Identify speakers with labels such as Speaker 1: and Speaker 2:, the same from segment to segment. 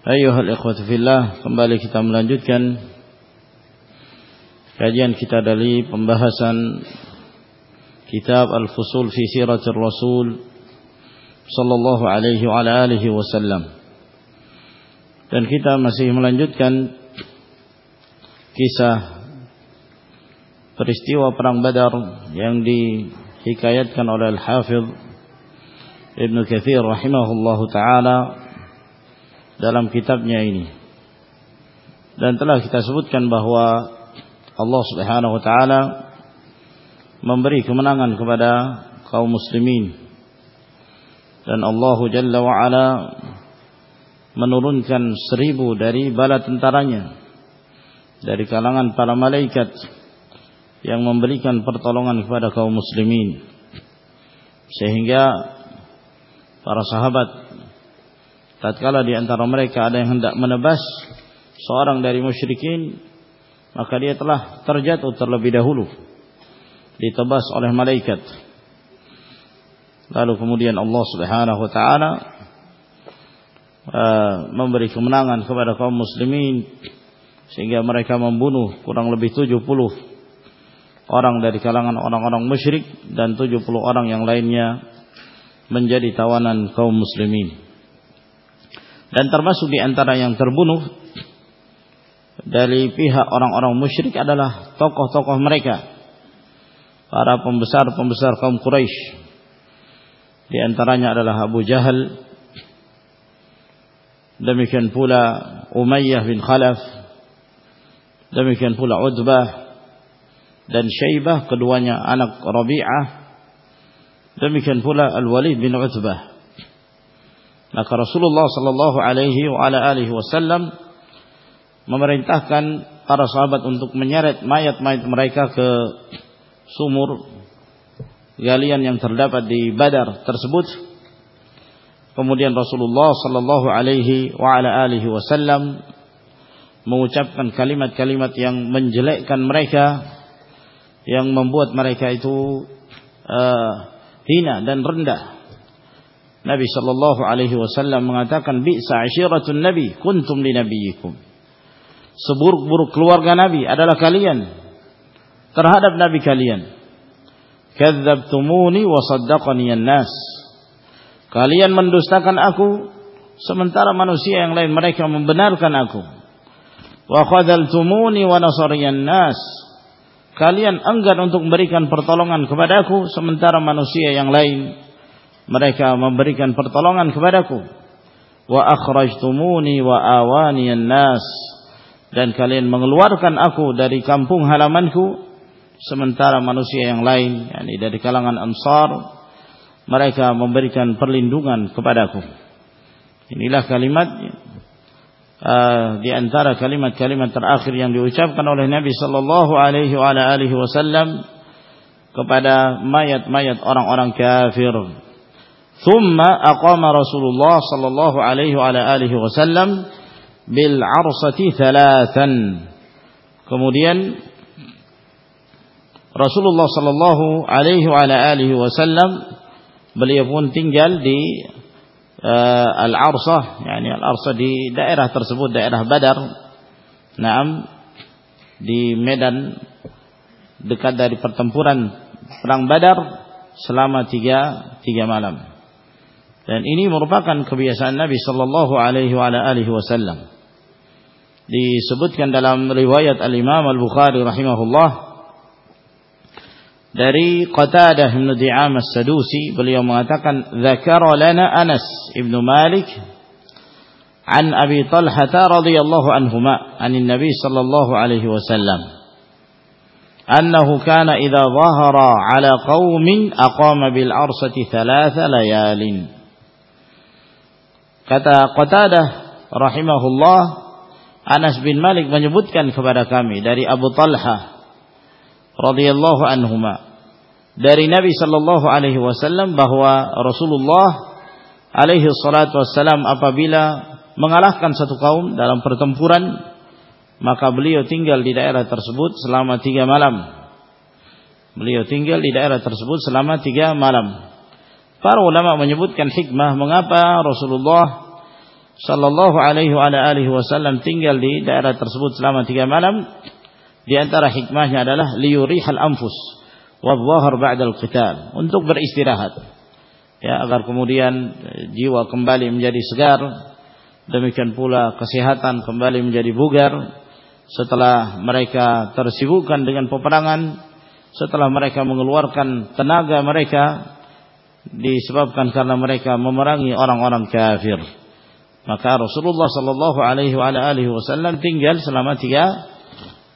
Speaker 1: Ayuhal ikhwati fillah Kembali kita melanjutkan Kajian kita dari pembahasan Kitab Al-Fusul fi Siratul Rasul Sallallahu alaihi wa alihi wasallam. Dan kita masih melanjutkan Kisah Peristiwa Perang Badar Yang dihikayatkan oleh Al-Hafidh Ibn Kathir rahimahullahu ta'ala dalam kitabnya ini. Dan telah kita sebutkan bahwa Allah Subhanahu wa taala memberi kemenangan kepada kaum muslimin. Dan Allah Jalla wa ala menurunkan seribu dari bala tentaranya dari kalangan para malaikat yang memberikan pertolongan kepada kaum muslimin sehingga para sahabat tatkala di antara mereka ada yang hendak menebas seorang dari musyrikin maka dia telah terjatuh terlebih dahulu. Ditebas oleh malaikat. Lalu kemudian Allah Subhanahu wa taala uh, memberi kemenangan kepada kaum muslimin sehingga mereka membunuh kurang lebih 70 orang dari kalangan orang-orang musyrik dan 70 orang yang lainnya menjadi tawanan kaum muslimin dan termasuk di antara yang terbunuh dari pihak orang-orang musyrik adalah tokoh-tokoh mereka. Para pembesar-pembesar kaum Quraisy. Di antaranya adalah Abu Jahal. Demikian pula Umayyah bin Khalaf. Demikian pula Utbah dan Syaibah keduanya anak Rabi'ah. Demikian pula Al-Walid bin Utbah maka Rasulullah sallallahu alaihi wasallam memerintahkan para sahabat untuk menyeret mayat-mayat mereka ke sumur galian yang terdapat di Badar tersebut. Kemudian Rasulullah sallallahu alaihi wasallam mengucapkan kalimat-kalimat yang menjelekkan mereka yang membuat mereka itu uh, hina dan rendah Nabi sallallahu alaihi wasallam mengatakan bi'sa ashiratun nabi kuntum li nabiyikum. Seburuk-buruk keluarga Nabi adalah kalian terhadap nabi kalian. Kadzabtumuni wa saddaqani nas Kalian mendustakan aku sementara manusia yang lain mereka membenarkan aku. Wa khadzaltumuni wa nasariyan nas. Kalian enggan untuk memberikan pertolongan kepadaku sementara manusia yang lain mereka memberikan pertolongan kepadaku. Wa akhrajtumuni wa awani nas dan kalian mengeluarkan aku dari kampung halamanku sementara manusia yang lain yakni dari kalangan ansar mereka memberikan perlindungan kepadaku. Inilah kalimat uh, di antara kalimat-kalimat terakhir yang diucapkan oleh Nabi sallallahu alaihi wasallam kepada mayat-mayat orang-orang kafir ثم أقام رسول الله صلى الله عليه وعلى آله وسلم بالعرصة ثلاثا kemudian Rasulullah sallallahu alaihi wa alihi wasallam beliau pun tinggal di uh, Al-Arsah yakni Al-Arsah di daerah tersebut daerah Badar Naam di medan dekat dari pertempuran perang Badar selama tiga, tiga malam Dan ini merupakan kebiasaan Nabi sallallahu alaihi wasallam. Disebutkan dalam riwayat Al-Imam Al-Bukhari rahimahullah dari Qatadah bin Di'am As-Sadusi beliau mengatakan dzakara lana Anas ibn Malik طلحة رضي الله عنهما عن النبي صلى الله عليه وسلم أنه كان إذا ظهر على قوم أقام بالعرصة ثلاث ليال Kata Qatadah rahimahullah Anas bin Malik menyebutkan kepada kami dari Abu Talha radhiyallahu anhuma dari Nabi sallallahu alaihi wasallam bahwa Rasulullah alaihi salatu wassalam apabila mengalahkan satu kaum dalam pertempuran maka beliau tinggal di daerah tersebut selama tiga malam. Beliau tinggal di daerah tersebut selama tiga malam para ulama menyebutkan hikmah mengapa Rasulullah sallallahu alaihi wasallam tinggal di daerah tersebut selama tiga malam. Di antara hikmahnya adalah liyurihal anfus wadh-dhahar ba'dal qital. Untuk beristirahat. Ya agar kemudian eh, jiwa kembali menjadi segar. Demikian pula kesehatan kembali menjadi bugar. Setelah mereka tersibukkan dengan peperangan. Setelah mereka mengeluarkan tenaga mereka disebabkan karena mereka memerangi orang-orang kafir maka Rasulullah sallallahu alaihi wasallam tinggal selama tiga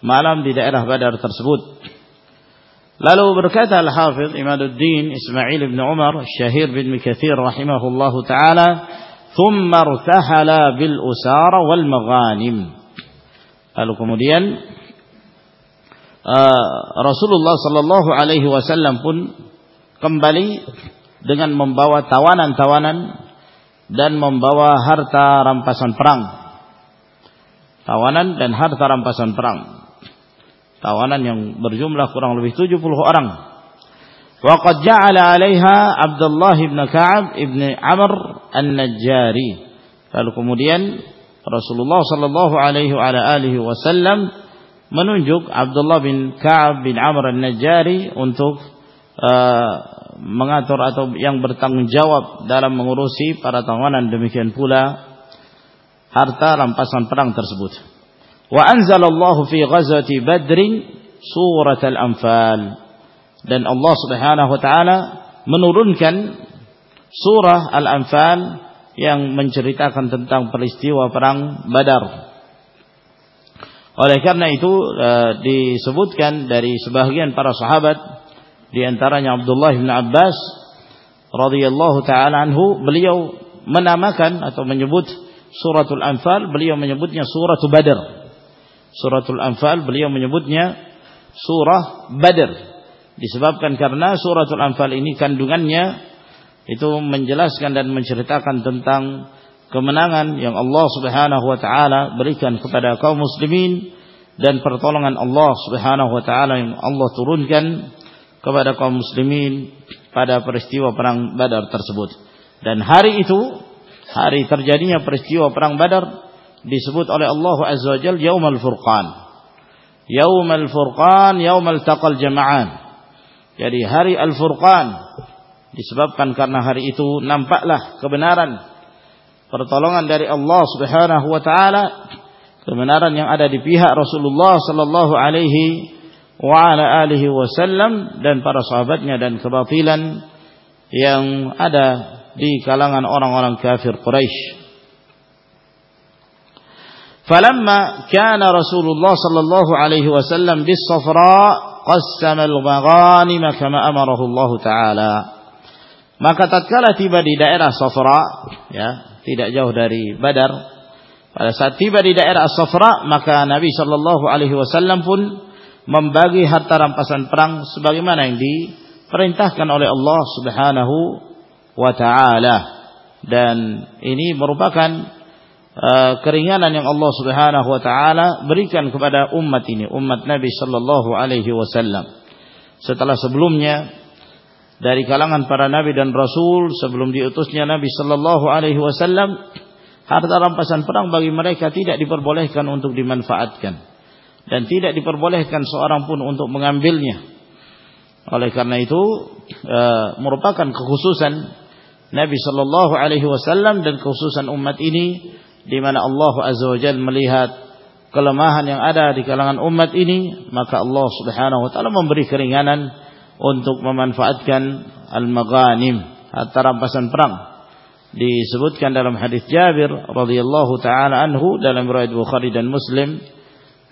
Speaker 1: malam di daerah Badar tersebut. Lalu berkata Al-Hafidh Imaduddin Ismail bin Umar Syahir bin Mikathir rahimahullahu taala, "Thumma irtahala bil usara wal maghanim." Lalu kemudian uh, Rasulullah sallallahu alaihi wasallam pun kembali dengan membawa tawanan-tawanan dan membawa harta rampasan perang. Tawanan dan harta rampasan perang. Tawanan yang berjumlah kurang lebih 70 orang. Waqad ja'ala 'alaiha Abdullah bin Ka'ab bin Amr An-Najjari. Lalu kemudian Rasulullah sallallahu alaihi wa alihi wasallam menunjuk Abdullah bin Ka'ab bin Amr An-Najjari untuk uh, mengatur atau yang bertanggung jawab dalam mengurusi para tawanan demikian pula harta rampasan perang tersebut. Wa anzalallahu fi ghazwati Badrin surat al-Anfal dan Allah Subhanahu wa taala menurunkan surah Al-Anfal yang menceritakan tentang peristiwa perang Badar. Oleh karena itu uh, disebutkan dari sebagian para sahabat di antaranya Abdullah bin Abbas radhiyallahu taala anhu beliau menamakan atau menyebut suratul Anfal beliau menyebutnya suratul Badr. Suratul Anfal beliau menyebutnya surah Badr. Disebabkan karena suratul Anfal ini kandungannya itu menjelaskan dan menceritakan tentang kemenangan yang Allah Subhanahu wa taala berikan kepada kaum muslimin dan pertolongan Allah Subhanahu wa taala yang Allah turunkan kepada kaum muslimin pada peristiwa perang Badar tersebut. Dan hari itu, hari terjadinya peristiwa perang Badar disebut oleh Allah Azza wa Jalla Yaumul Furqan. Yaumul Furqan, Yaumul Taqal Jama'an. Jadi hari Al-Furqan disebabkan karena hari itu nampaklah kebenaran pertolongan dari Allah Subhanahu wa taala kebenaran yang ada di pihak Rasulullah sallallahu alaihi wa ala alihi wasallam dan para sahabatnya dan kebatilan yang ada di kalangan orang-orang kafir Quraisy. فلما كان رسول الله صلى الله عليه وسلم بالصفراء قسم المغانم كما أمره الله تعالى maka tatkala tiba di daerah Safra ya tidak jauh dari Badar pada saat tiba di daerah Safra maka Nabi sallallahu alaihi wasallam pun membagi harta rampasan perang sebagaimana yang diperintahkan oleh Allah Subhanahu wa taala. Dan ini merupakan uh, keringanan yang Allah Subhanahu wa taala berikan kepada umat ini umat Nabi sallallahu alaihi wasallam. Setelah sebelumnya dari kalangan para nabi dan rasul sebelum diutusnya Nabi sallallahu alaihi wasallam harta rampasan perang bagi mereka tidak diperbolehkan untuk dimanfaatkan dan tidak diperbolehkan seorang pun untuk mengambilnya. Oleh karena itu e, merupakan kekhususan Nabi Shallallahu Alaihi Wasallam dan kekhususan umat ini di mana Allah Azza wa Jalla melihat kelemahan yang ada di kalangan umat ini maka Allah Subhanahu wa taala memberi keringanan untuk memanfaatkan al-maghanim harta rampasan perang disebutkan dalam hadis Jabir radhiyallahu taala anhu dalam riwayat Bukhari dan Muslim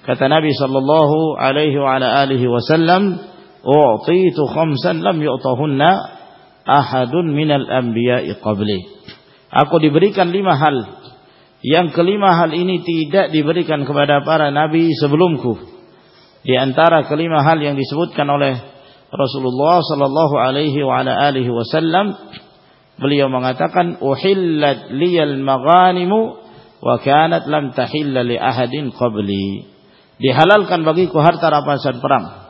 Speaker 1: Kata Nabi sallallahu alaihi wa ala alihi wasallam, "U'titu khamsan lam yu'tahunna ahadun minal anbiya'i qabli." Aku diberikan lima hal Yang kelima hal ini tidak diberikan kepada para nabi sebelumku. Di antara kelima hal yang disebutkan oleh Rasulullah sallallahu alaihi wa ala alihi wasallam beliau mengatakan uhillat liyal maghanimu wa kanat lam tahilla li ahadin qabli. Dihalalkan bagiku harta rampasan perang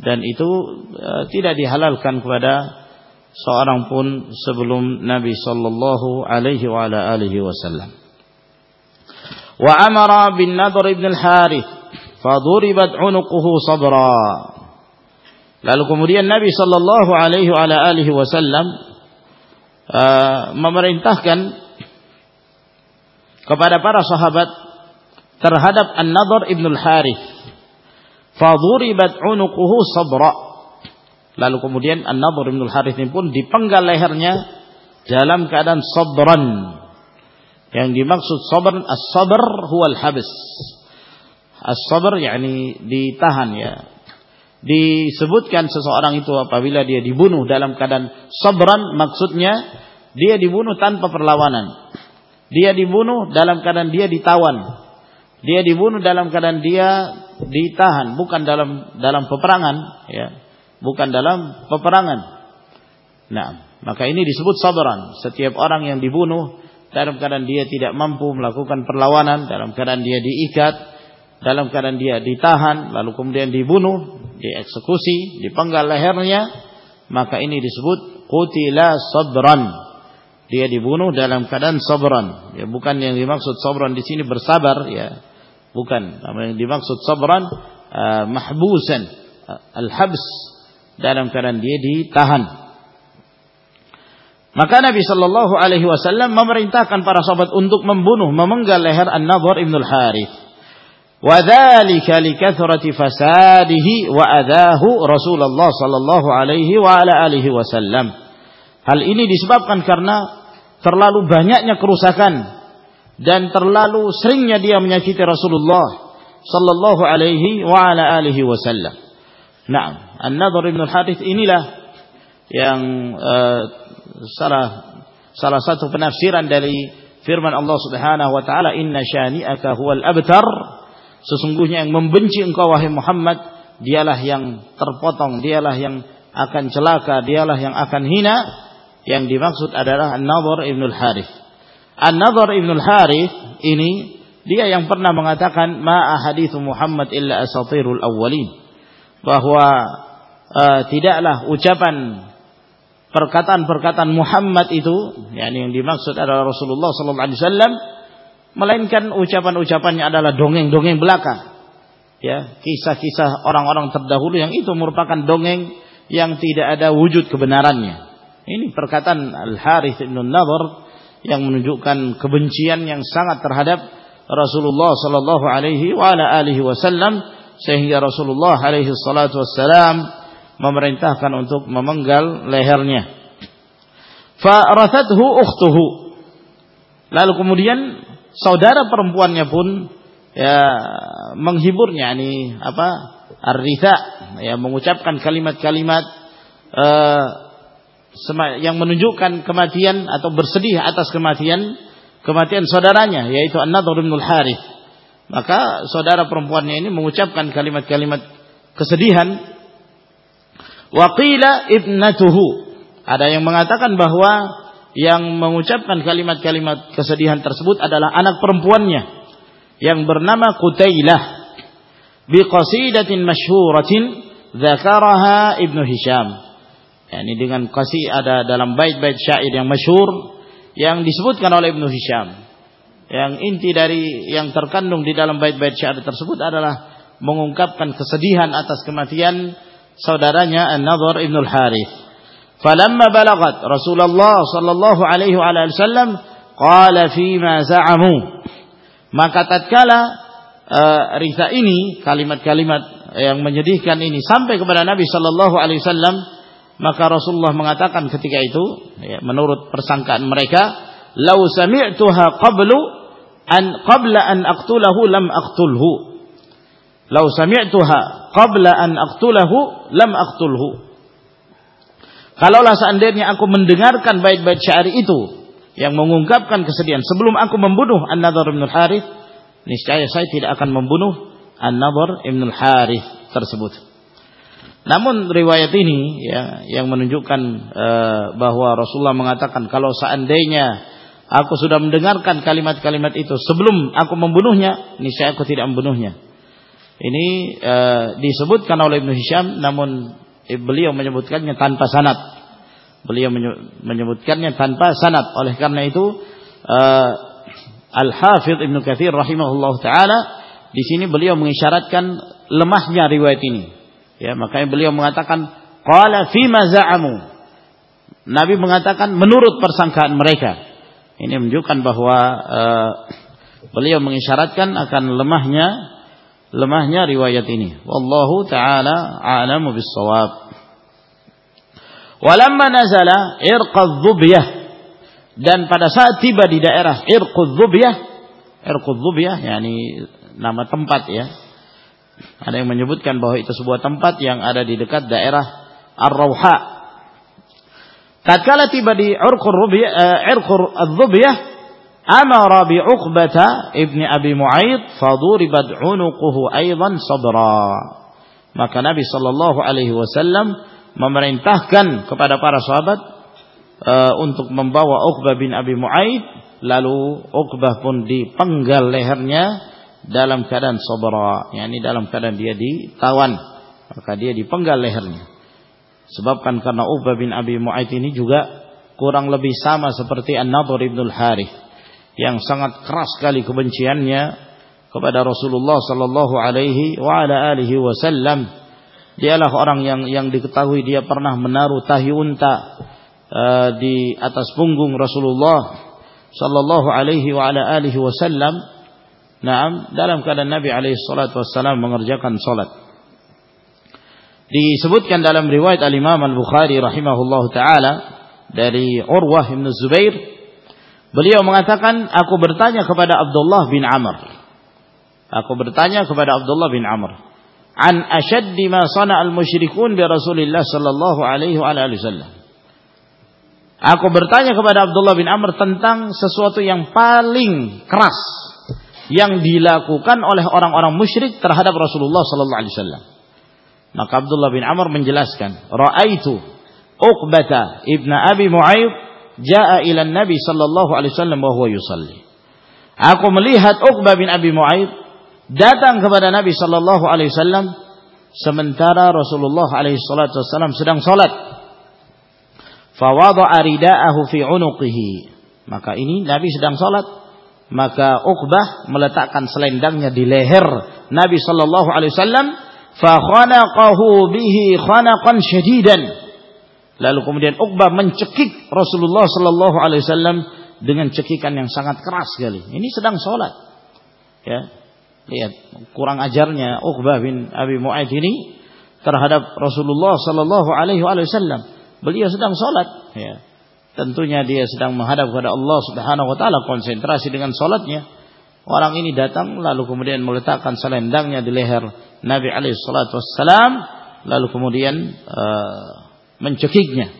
Speaker 1: dan itu uh, tidak dihalalkan kepada seorang pun sebelum Nabi sallallahu alaihi wa ala alihi wasallam. Wa amara bin Nadhr ibn al-Harith faduribat unuquhu sabra. Lalu kemudian Nabi sallallahu alaihi wa ala alihi wasallam uh, memerintahkan kepada para sahabat terhadap An-Nadhr ibn al-Harith. Faduribat unuquhu sabra. Lalu kemudian An-Nadhr ibn al-Harith ini pun dipenggal lehernya dalam keadaan sabran yang dimaksud sabar as-sabr huwa al-habs. As-sabr yakni ditahan ya. Disebutkan seseorang itu apabila dia dibunuh dalam keadaan sabran maksudnya dia dibunuh tanpa perlawanan. Dia dibunuh dalam keadaan dia ditawan. Dia dibunuh dalam keadaan dia ditahan, bukan dalam dalam peperangan, ya. Bukan dalam peperangan. Nah, maka ini disebut sabran. Setiap orang yang dibunuh dalam keadaan dia tidak mampu melakukan perlawanan, dalam keadaan dia diikat, dalam keadaan dia ditahan, lalu kemudian dibunuh, dieksekusi, dipenggal lehernya, maka ini disebut qutila sabran. Dia dibunuh dalam keadaan sabran. Ya, bukan yang dimaksud sabran di sini bersabar, ya. Bukan. Yang dimaksud sabran uh, mahbusan, uh, al-habs dalam keadaan dia ditahan. Maka Nabi Shallallahu Alaihi Wasallam memerintahkan para sahabat untuk membunuh, memenggal leher An-Nadhr ibn al-Harith. Wadhalika likathrati fasadihi wa adahu Rasulullah sallallahu alaihi wa ala alihi wasallam. Hal ini disebabkan karena terlalu banyaknya kerusakan dan terlalu seringnya dia menyakiti Rasulullah sallallahu alaihi wa ala alihi wasallam. Nah, An-Nadhr ibn al-Harith inilah yang uh, salah salah satu penafsiran dari firman Allah Subhanahu wa taala inna syani'aka huwal abtar. Sesungguhnya yang membenci engkau wahai Muhammad dialah yang terpotong dialah yang akan celaka dialah yang akan hina. Yang dimaksud adalah An-Nadhr Ibn al-Harith An-Nadhr Ibn al-Harith ini dia yang pernah mengatakan ma ahadithu Muhammad illa asatirul awwalin. Bahwa uh, tidaklah ucapan perkataan-perkataan Muhammad itu yakni yang dimaksud adalah Rasulullah sallallahu alaihi wasallam melainkan ucapan-ucapannya adalah dongeng-dongeng belaka. Ya kisah-kisah orang-orang terdahulu yang itu merupakan dongeng yang tidak ada wujud kebenarannya. Ini perkataan Al Harith bin Nadhr yang menunjukkan kebencian yang sangat terhadap Rasulullah sallallahu alaihi wa ala alihi wasallam sehingga Rasulullah alaihi salatu wassalam memerintahkan untuk memenggal lehernya. Farathathu ukhtuhu. Lalu kemudian saudara perempuannya pun ya menghiburnya ini apa? Ar-ritha ya mengucapkan kalimat-kalimat uh, yang menunjukkan kematian atau bersedih atas kematian kematian saudaranya yaitu An-Nadhr bin Al-Harith. Maka saudara perempuannya ini mengucapkan kalimat-kalimat kesedihan Waqila ibnatuhu. Ada yang mengatakan bahwa yang mengucapkan kalimat-kalimat kesedihan tersebut adalah anak perempuannya yang bernama Qutailah biqasidatin masyhuratin dzakaraha Ibnu Hisham. Ini dengan kasih ada dalam bait-bait syair yang masyhur yang disebutkan oleh Ibnu Hisham. Yang inti dari yang terkandung di dalam bait-bait syair tersebut adalah mengungkapkan kesedihan atas kematian saudaranya An-Nadhr Ibn Al-Harith. Falamma balagat Rasulullah sallallahu alaihi wasallam qala fi ma za'amu. Maka tatkala uh, risa ini kalimat-kalimat yang menyedihkan ini sampai kepada Nabi sallallahu alaihi wasallam maka Rasulullah mengatakan ketika itu ya, menurut persangkaan mereka lau sami'tuha qablu an qabla an aqtulahu lam aqtulhu lau sami'tuha qabla an aqtulahu lam aqtulhu. Kalaulah seandainya aku mendengarkan bait-bait syair itu yang mengungkapkan kesedihan sebelum aku membunuh An-Nadhr bin Harith niscaya saya tidak akan membunuh An-Nadhr bin Harith tersebut namun riwayat ini ya yang menunjukkan uh, bahwa Rasulullah mengatakan kalau seandainya aku sudah mendengarkan kalimat-kalimat itu sebelum aku membunuhnya niscaya aku tidak membunuhnya. Ini uh, disebutkan oleh Ibnu Hisham namun beliau menyebutkannya tanpa sanad. Beliau menyebutkannya tanpa sanad. Oleh karena itu uh, Al-Hafidh Ibnu Katsir rahimahullah taala di sini beliau mengisyaratkan lemahnya riwayat ini ya makanya beliau mengatakan qala fi za'amu. Nabi mengatakan menurut persangkaan mereka. Ini menunjukkan bahwa uh, beliau mengisyaratkan akan lemahnya lemahnya riwayat ini. Wallahu taala a'lamu bis-shawab Walamma nazala irqadh dhubyah dan pada saat tiba di daerah irqadh dhubyah yakni nama tempat ya ada yang menyebutkan bahwa itu sebuah tempat yang ada di dekat daerah Ar-Rauha. Tatkala tiba di irqur dhubyah irqur dhubyah amara bi Uqbah ibni Abi Mu'aid faduribat unuquhu aidan sabra maka Nabi sallallahu alaihi wasallam memerintahkan kepada para sahabat uh, untuk membawa Uqbah bin Abi Mu'aid lalu Uqbah pun dipenggal lehernya dalam keadaan sabra yakni dalam keadaan dia ditawan maka dia dipenggal lehernya sebabkan karena Uqbah bin Abi Mu'aid ini juga kurang lebih sama seperti An-Nadhr ibn al-Harith yang sangat keras sekali kebenciannya kepada Rasulullah sallallahu alaihi wa ala alihi wasallam Dialah orang yang yang diketahui dia pernah menaruh tahi unta uh, di atas punggung Rasulullah sallallahu alaihi wa ala alihi wasallam. Naam, dalam keadaan Nabi alaihi salatu wasallam mengerjakan salat. Disebutkan dalam riwayat Al-Imam Al-Bukhari rahimahullahu taala dari Urwah bin Zubair beliau mengatakan aku bertanya kepada Abdullah bin Amr. Aku bertanya kepada Abdullah bin Amr an ashaddi ma sana al musyrikun bi Rasulillah sallallahu alaihi wa alihi wasallam. Aku bertanya kepada Abdullah bin Amr tentang sesuatu yang paling keras yang dilakukan oleh orang-orang musyrik terhadap Rasulullah sallallahu alaihi wasallam. Maka Abdullah bin Amr menjelaskan, "Ra'aitu Uqbata ibn Abi Mu'ayyid jaa ila Nabi sallallahu alaihi wasallam wa huwa yusalli." Aku melihat Uqbah bin Abi Mu'ayyid datang kepada Nabi sallallahu alaihi wasallam sementara Rasulullah alaihi salatu wasallam sedang salat. Fawada'a rida'ahu fi 'unuqihi. Maka ini Nabi sedang salat, maka Uqbah meletakkan selendangnya di leher Nabi sallallahu alaihi wasallam fa khanaqahu bihi khanaqan syadidan. Lalu kemudian Uqbah mencekik Rasulullah sallallahu alaihi wasallam dengan cekikan yang sangat keras sekali. Ini sedang salat. Ya, Lihat kurang ajarnya Uqbah bin Abi Mu'aid ini terhadap Rasulullah sallallahu alaihi wasallam. Beliau sedang salat, ya. Tentunya dia sedang menghadap kepada Allah Subhanahu wa taala, konsentrasi dengan salatnya. Orang ini datang lalu kemudian meletakkan selendangnya di leher Nabi alaihi salatu wassalam, lalu kemudian uh, mencekiknya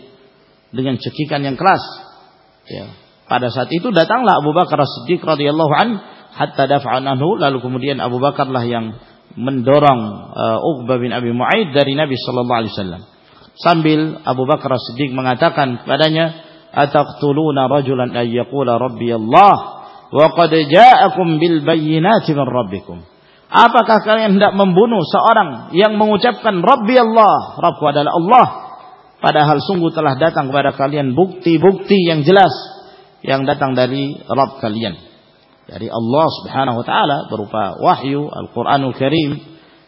Speaker 1: dengan cekikan yang keras. Ya. Pada saat itu datanglah Abu Bakar As-Siddiq radhiyallahu anhu hatta daf'an anhu lalu kemudian Abu Bakar lah yang mendorong uh, Uqbah bin Abi Mu'aid dari Nabi sallallahu alaihi wasallam sambil Abu Bakar Siddiq mengatakan kepadanya ataqtuluna rajulan ay yaqula rabbi Allah wa bil bayyinati rabbikum apakah kalian hendak membunuh seorang yang mengucapkan rabbi Allah? Rabbku adalah Allah. Padahal sungguh telah datang kepada kalian bukti-bukti yang jelas yang datang dari Rabb kalian. Dari Allah Subhanahu wa taala berupa wahyu Al-Qur'anul Karim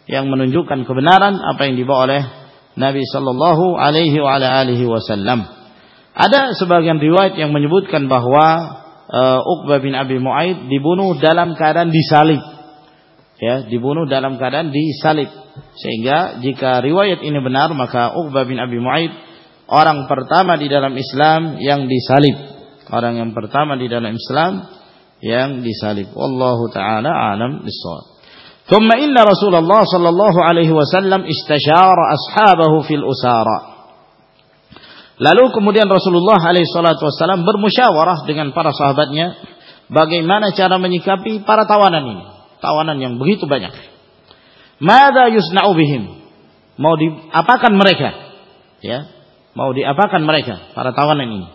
Speaker 1: yang menunjukkan kebenaran apa yang dibawa oleh Nabi sallallahu alaihi wa wasallam. Ada sebagian riwayat yang menyebutkan bahwa uh, Uqbah bin Abi Mu'aid dibunuh dalam keadaan disalib. Ya, dibunuh dalam keadaan disalib. Sehingga jika riwayat ini benar maka Uqbah bin Abi Mu'aid orang pertama di dalam Islam yang disalib. Orang yang pertama di dalam Islam yang disalib. Wallahu taala alam bissawab. ثم إن رسول الله صلى الله عليه وسلم استشار أصحابه في الأسارة Lalu kemudian Rasulullah alaihi salatu wasallam bermusyawarah dengan para sahabatnya bagaimana cara menyikapi para tawanan ini. Tawanan yang begitu banyak. Mada yusna'u bihim? Mau diapakan mereka? Ya, mau diapakan mereka para tawanan ini?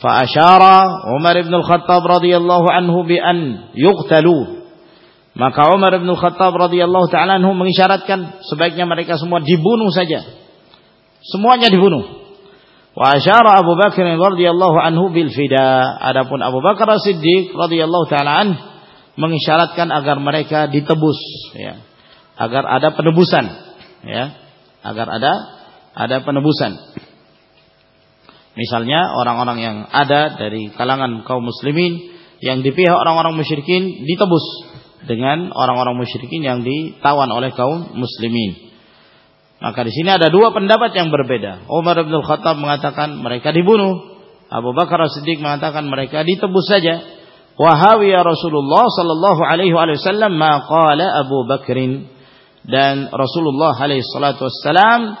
Speaker 1: Fa asyara Umar bin Al-Khattab radhiyallahu anhu bi an yuqtalu. Maka Umar bin Al-Khattab radhiyallahu taala anhu mengisyaratkan sebaiknya mereka semua dibunuh saja. Semuanya dibunuh. Wa asyara Abu Bakar radhiyallahu anhu bil fida. Adapun Abu Bakar Siddiq radhiyallahu taala an mengisyaratkan agar mereka ditebus ya. Agar ada penebusan ya. Agar ada ada penebusan. Misalnya orang-orang yang ada dari kalangan kaum muslimin yang di pihak orang-orang musyrikin ditebus dengan orang-orang musyrikin yang ditawan oleh kaum muslimin. Maka di sini ada dua pendapat yang berbeda. Umar bin Khattab mengatakan mereka dibunuh. Abu Bakar As-Siddiq mengatakan mereka ditebus saja. Wahawi ya Rasulullah sallallahu alaihi wasallam ma qala Abu Bakrin dan Rasulullah alaihi salatu wassalam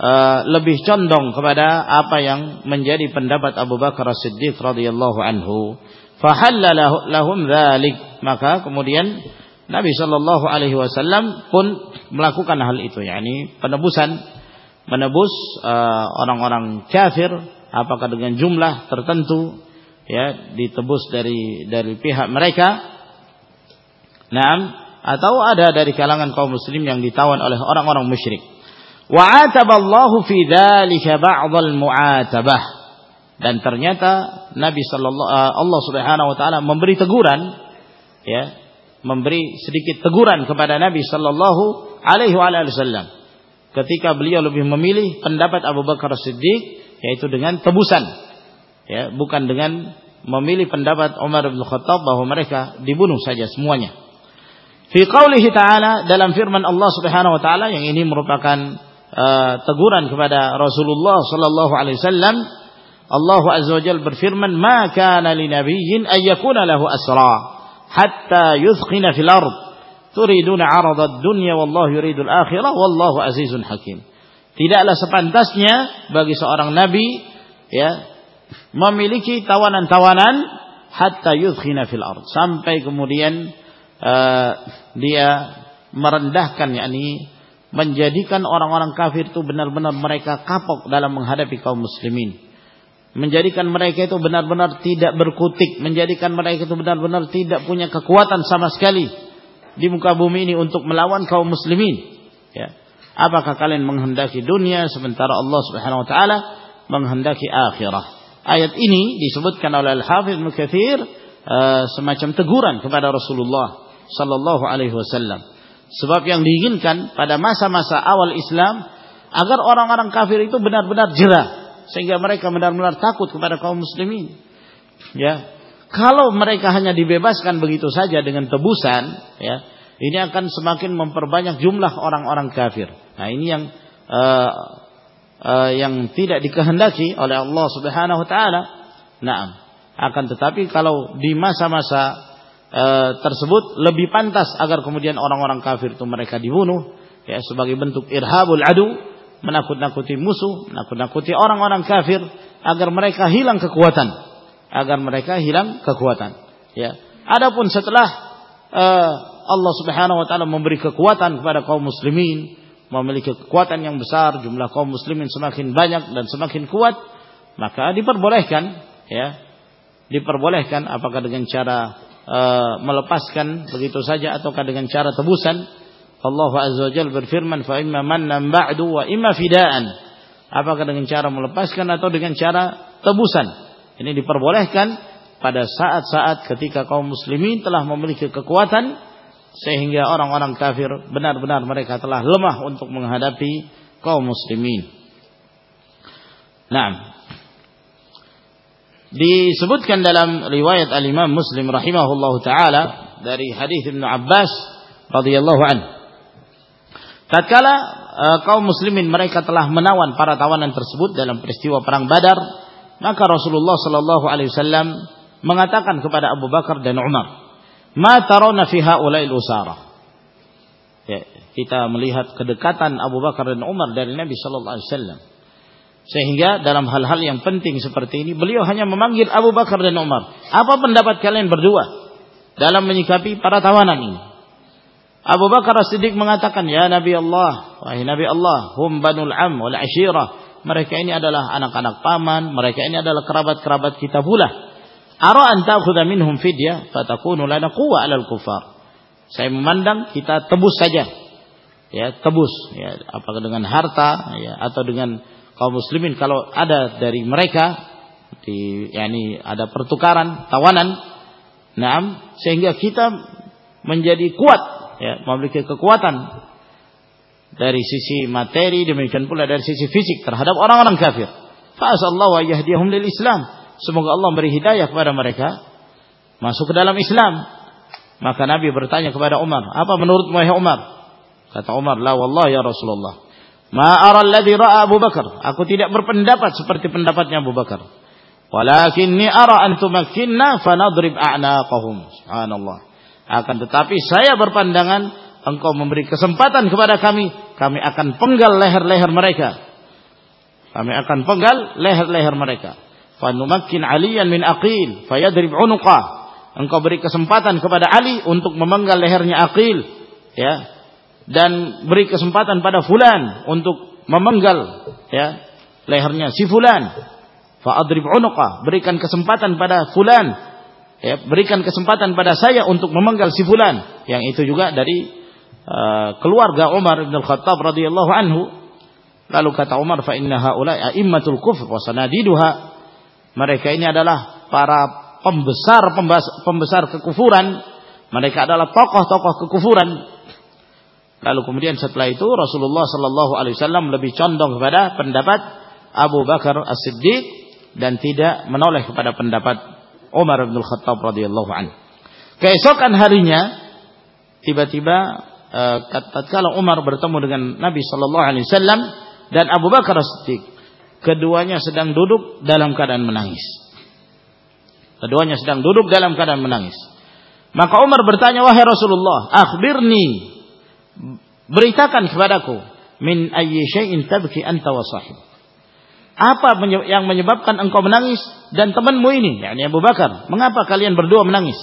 Speaker 1: uh, lebih condong kepada apa yang menjadi pendapat Abu Bakar As-Siddiq radhiyallahu anhu. Fahalla lahum dzalik. Maka kemudian Nabi Shallallahu Alaihi Wasallam pun melakukan hal itu, yakni penebusan, menebus uh, orang-orang kafir, apakah dengan jumlah tertentu, ya ditebus dari dari pihak mereka, Naam, atau ada dari kalangan kaum muslim yang ditawan oleh orang-orang musyrik. Wa'ataballahu fi dzalika ba'dal mu'atabah. Dan ternyata Nabi sallallahu uh, Allah Subhanahu wa taala memberi teguran ya memberi sedikit teguran kepada Nabi sallallahu alaihi wasallam. Ketika beliau lebih memilih pendapat Abu Bakar Siddiq yaitu dengan tebusan. Ya bukan dengan memilih pendapat Umar bin Khattab bahwa mereka dibunuh saja semuanya. Fi qaulihi ta'ala dalam firman Allah Subhanahu wa taala yang ini merupakan uh, teguran kepada Rasulullah sallallahu alaihi wasallam Allah azza wajalla berfirman ma kana linabiyyin ayyakuna lahu asra hatta yuthqina fil ard. Turiduna 'aradad dunya wallahu yuridul akhirah wallahu azizun hakim. Tidaklah sepantasnya bagi seorang nabi ya memiliki tawanan-tawanan hatta yuthqina fil ard. Sampai kemudian uh, dia merendahkan yakni menjadikan orang-orang kafir itu benar-benar mereka kapok dalam menghadapi kaum muslimin menjadikan mereka itu benar-benar tidak berkutik, menjadikan mereka itu benar-benar tidak punya kekuatan sama sekali di muka bumi ini untuk melawan kaum muslimin. Ya. Apakah kalian menghendaki dunia sementara Allah Subhanahu wa taala menghendaki akhirah? Ayat ini disebutkan oleh Al-Hafidz Mukatsir uh, semacam teguran kepada Rasulullah sallallahu alaihi wasallam. Sebab yang diinginkan pada masa-masa awal Islam agar orang-orang kafir itu benar-benar jerah sehingga mereka benar-benar takut kepada kaum muslimin. Ya. Kalau mereka hanya dibebaskan begitu saja dengan tebusan, ya, ini akan semakin memperbanyak jumlah orang-orang kafir. Nah, ini yang uh, uh, yang tidak dikehendaki oleh Allah Subhanahu wa taala. Nah, akan tetapi kalau di masa-masa uh, tersebut lebih pantas agar kemudian orang-orang kafir itu mereka dibunuh ya sebagai bentuk irhabul adu menakut-nakuti musuh, menakut-nakuti orang-orang kafir agar mereka hilang kekuatan, agar mereka hilang kekuatan. Ya. Adapun setelah uh, Allah Subhanahu wa taala memberi kekuatan kepada kaum muslimin, memiliki kekuatan yang besar, jumlah kaum muslimin semakin banyak dan semakin kuat, maka diperbolehkan ya. Diperbolehkan apakah dengan cara uh, melepaskan begitu saja ataukah dengan cara tebusan Allah Azza wa Jalla berfirman fa imma mannan ba'du wa imma fidaan. Apakah dengan cara melepaskan atau dengan cara tebusan? Ini diperbolehkan pada saat-saat ketika kaum muslimin telah memiliki kekuatan sehingga orang-orang kafir benar-benar mereka telah lemah untuk menghadapi kaum muslimin. Nah, disebutkan dalam riwayat al-Imam Muslim rahimahullahu taala dari hadis Ibnu Abbas radhiyallahu anhu Tatkala uh, kaum muslimin mereka telah menawan para tawanan tersebut dalam peristiwa perang Badar, maka Rasulullah sallallahu alaihi wasallam mengatakan kepada Abu Bakar dan Umar, "Ma tarawna fi haula'il usara?" Ya, kita melihat kedekatan Abu Bakar dan Umar dari Nabi sallallahu alaihi wasallam. Sehingga dalam hal-hal yang penting seperti ini beliau hanya memanggil Abu Bakar dan Umar. Apa pendapat kalian berdua dalam menyikapi para tawanan ini? Abu Bakar As-Siddiq mengatakan, "Ya Nabi Allah, wahai Nabi Allah, hum banul am wal ashirah." Mereka ini adalah anak-anak paman, mereka ini adalah kerabat-kerabat kita pula. Ara an ta'khudha minhum fidyah fatakunu lana quwwa 'alal kufar. Saya memandang kita tebus saja. Ya, tebus ya, apakah dengan harta ya atau dengan kaum muslimin kalau ada dari mereka di yakni ada pertukaran tawanan Naam sehingga kita menjadi kuat ya memiliki kekuatan dari sisi materi demikian pula dari sisi fisik terhadap orang-orang kafir. Fa asallahu yahdihum lil Islam. Semoga Allah beri hidayah kepada mereka masuk ke dalam Islam. Maka Nabi bertanya kepada Umar, "Apa menurut wahai Umar?" Kata Umar, "La wallah ya Rasulullah. Ma ara alladhi ra'a Abu Bakar. Aku tidak berpendapat seperti pendapatnya Abu Bakar. Walakinni ara an tumakkinna fanadrib a'naqahum." Subhanallah. Akan tetapi saya berpandangan engkau memberi kesempatan kepada kami, kami akan penggal leher-leher mereka. Kami akan penggal leher-leher mereka. Fanumakkin aliyan min aqil fayadrib unuqa engkau beri kesempatan kepada Ali untuk memenggal lehernya Aqil ya. Dan beri kesempatan pada fulan untuk memenggal ya lehernya si fulan. Fa adrib berikan kesempatan pada fulan ya berikan kesempatan pada saya untuk memenggal si fulan yang itu juga dari uh, keluarga Umar bin Khattab radhiyallahu anhu lalu kata Umar fa inna haula a'immatul kufr wa sanadiduha mereka ini adalah para pembesar pembesar kekufuran. Mereka adalah tokoh-tokoh kekufuran. Lalu kemudian setelah itu Rasulullah Sallallahu Alaihi Wasallam lebih condong kepada pendapat Abu Bakar As-Siddiq dan tidak menoleh kepada pendapat Umar bin Khattab radhiyallahu an. Keesokan harinya tiba-tiba uh, tatkala Umar bertemu dengan Nabi Sallallahu Alaihi Wasallam dan Abu Bakar As-Siddiq keduanya sedang duduk dalam keadaan menangis. Keduanya sedang duduk dalam keadaan menangis. Maka Umar bertanya, "Wahai Rasulullah, akhbirni, beritakan kepadaku, min ayyi syai'in tabki anta wa sahib." Apa yang menyebabkan engkau menangis dan temanmu ini, yakni Abu Bakar? Mengapa kalian berdua menangis?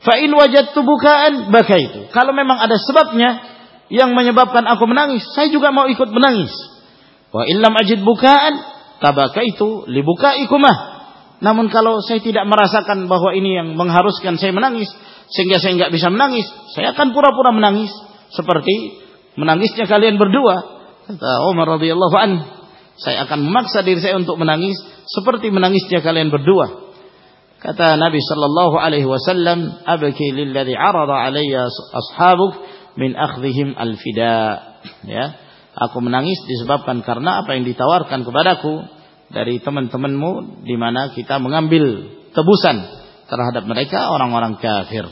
Speaker 1: Fa in wajadtu bukaan bakaitu. Kalau memang ada sebabnya yang menyebabkan aku menangis, saya juga mau ikut menangis. Wa illam ajid bukaan tabakaitu libukaikumah. Namun kalau saya tidak merasakan bahwa ini yang mengharuskan saya menangis sehingga saya nggak bisa menangis, saya akan pura-pura menangis seperti menangisnya kalian berdua. Kata Umar radhiyallahu an, saya akan memaksa diri saya untuk menangis seperti menangisnya kalian berdua. Kata Nabi sallallahu alaihi wasallam, "Abki lilladhi 'arada alayya ashabuk min akhdhihim al-fida." Ya. Aku menangis disebabkan karena apa yang ditawarkan kepadaku dari teman-temanmu di mana kita mengambil tebusan terhadap mereka orang-orang kafir.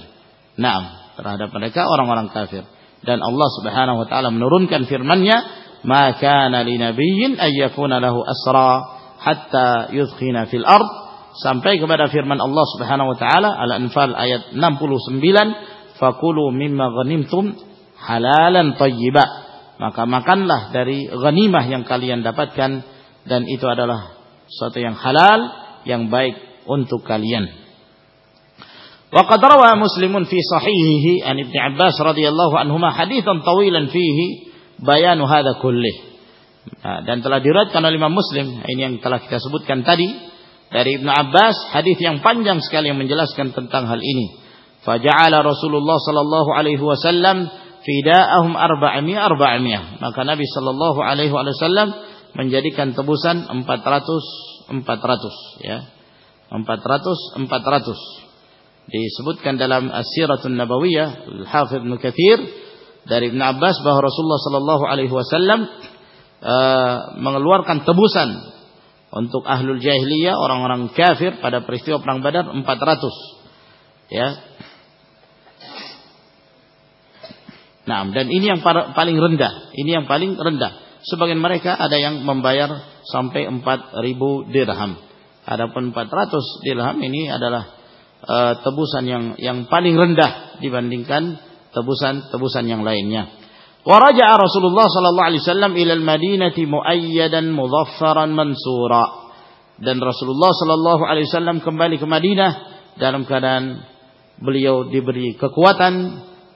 Speaker 1: Naam, terhadap mereka orang-orang kafir. Dan Allah Subhanahu wa taala menurunkan firman-Nya, "Ma kana linabiyyin ay yakuna lahu asra hatta yudkhina fil ard." Sampai kepada firman Allah Subhanahu wa taala Al-Anfal ayat 69, "Fakulu mimma ghanimtum halalan thayyiba." maka makanlah dari ghanimah yang kalian dapatkan dan itu adalah sesuatu yang halal yang baik untuk kalian. Wa qad rawa Muslimun fi sahihihi an Ibnu Abbas radhiyallahu anhuma tawilan fihi bayanu hadza kullih. Nah, dan telah diriwayatkan oleh Imam Muslim ini yang telah kita sebutkan tadi dari Ibnu Abbas hadis yang panjang sekali yang menjelaskan tentang hal ini. Faja'ala Rasulullah sallallahu alaihi wasallam fida'ahum arba'amiyah arba'amiyah. Maka Nabi sallallahu alaihi wasallam menjadikan tebusan 400 400 ya. 400 400. Disebutkan dalam As-Siratun Nabawiyah Al-Hafidz Ibnu Katsir dari Ibnu Abbas bahwa Rasulullah sallallahu alaihi wasallam uh, mengeluarkan tebusan untuk ahlul jahiliyah orang-orang kafir pada peristiwa perang Badar 400 ya Nah, dan ini yang paling rendah. Ini yang paling rendah. Sebagian mereka ada yang membayar sampai 4000 dirham. Adapun 400 dirham ini adalah uh, tebusan yang yang paling rendah dibandingkan tebusan-tebusan yang lainnya. Waraja Rasulullah sallallahu alaihi wasallam ila al-Madinati muayyadan mudhaffaran mansura. Dan Rasulullah sallallahu alaihi wasallam kembali ke Madinah dalam keadaan beliau diberi kekuatan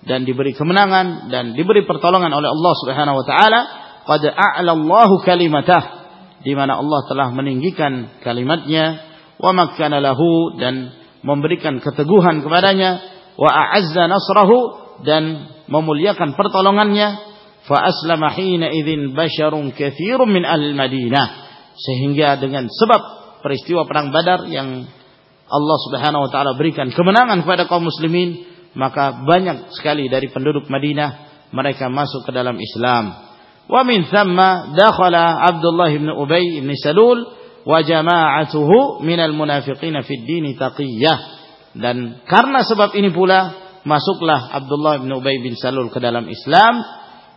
Speaker 1: dan diberi kemenangan dan diberi pertolongan oleh Allah Subhanahu wa taala qad a'la Allahu kalimatah di mana Allah telah meninggikan kalimatnya wa makkana lahu dan memberikan keteguhan kepadanya wa a'azza nasrahu dan memuliakan pertolongannya fa aslama hina idzin basyarun katsirun min ahli Madinah. Sehingga dengan sebab peristiwa perang Badar yang Allah Subhanahu wa taala berikan kemenangan kepada kaum muslimin maka banyak sekali dari penduduk Madinah mereka masuk ke dalam Islam. Wa min thamma dakhala Abdullah bin Ubay bin Salul wa jama'atuhu minal munafiqin fid din taqiyah. Dan karena sebab ini pula masuklah Abdullah bin Ubay bin Salul ke dalam Islam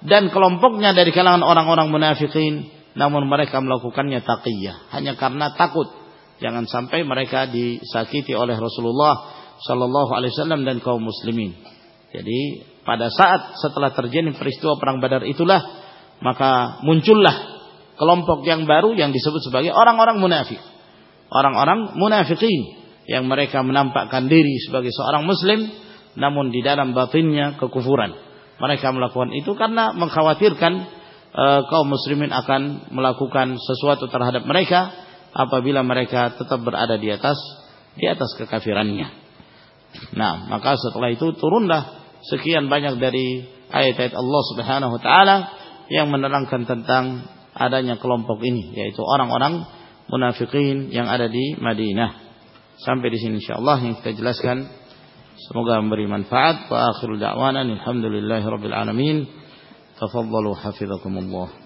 Speaker 1: dan kelompoknya dari kalangan orang-orang munafikin namun mereka melakukannya taqiyah hanya karena takut jangan sampai mereka disakiti oleh Rasulullah sallallahu alaihi wasallam dan kaum muslimin. Jadi pada saat setelah terjadi peristiwa perang Badar itulah maka muncullah kelompok yang baru yang disebut sebagai orang-orang munafik. Orang-orang munafikin yang mereka menampakkan diri sebagai seorang muslim namun di dalam batinnya kekufuran. Mereka melakukan itu karena mengkhawatirkan e, kaum muslimin akan melakukan sesuatu terhadap mereka apabila mereka tetap berada di atas di atas kekafirannya. Nah, maka setelah itu turunlah sekian banyak dari ayat-ayat Allah Subhanahu wa taala yang menerangkan tentang adanya kelompok ini yaitu orang-orang munafikin yang ada di Madinah. Sampai di sini insyaallah yang kita jelaskan Semoga memberi manfaat. Wa akhiru da'wana alhamdulillahi rabbil alamin. Tafadhalu hafizakumullah.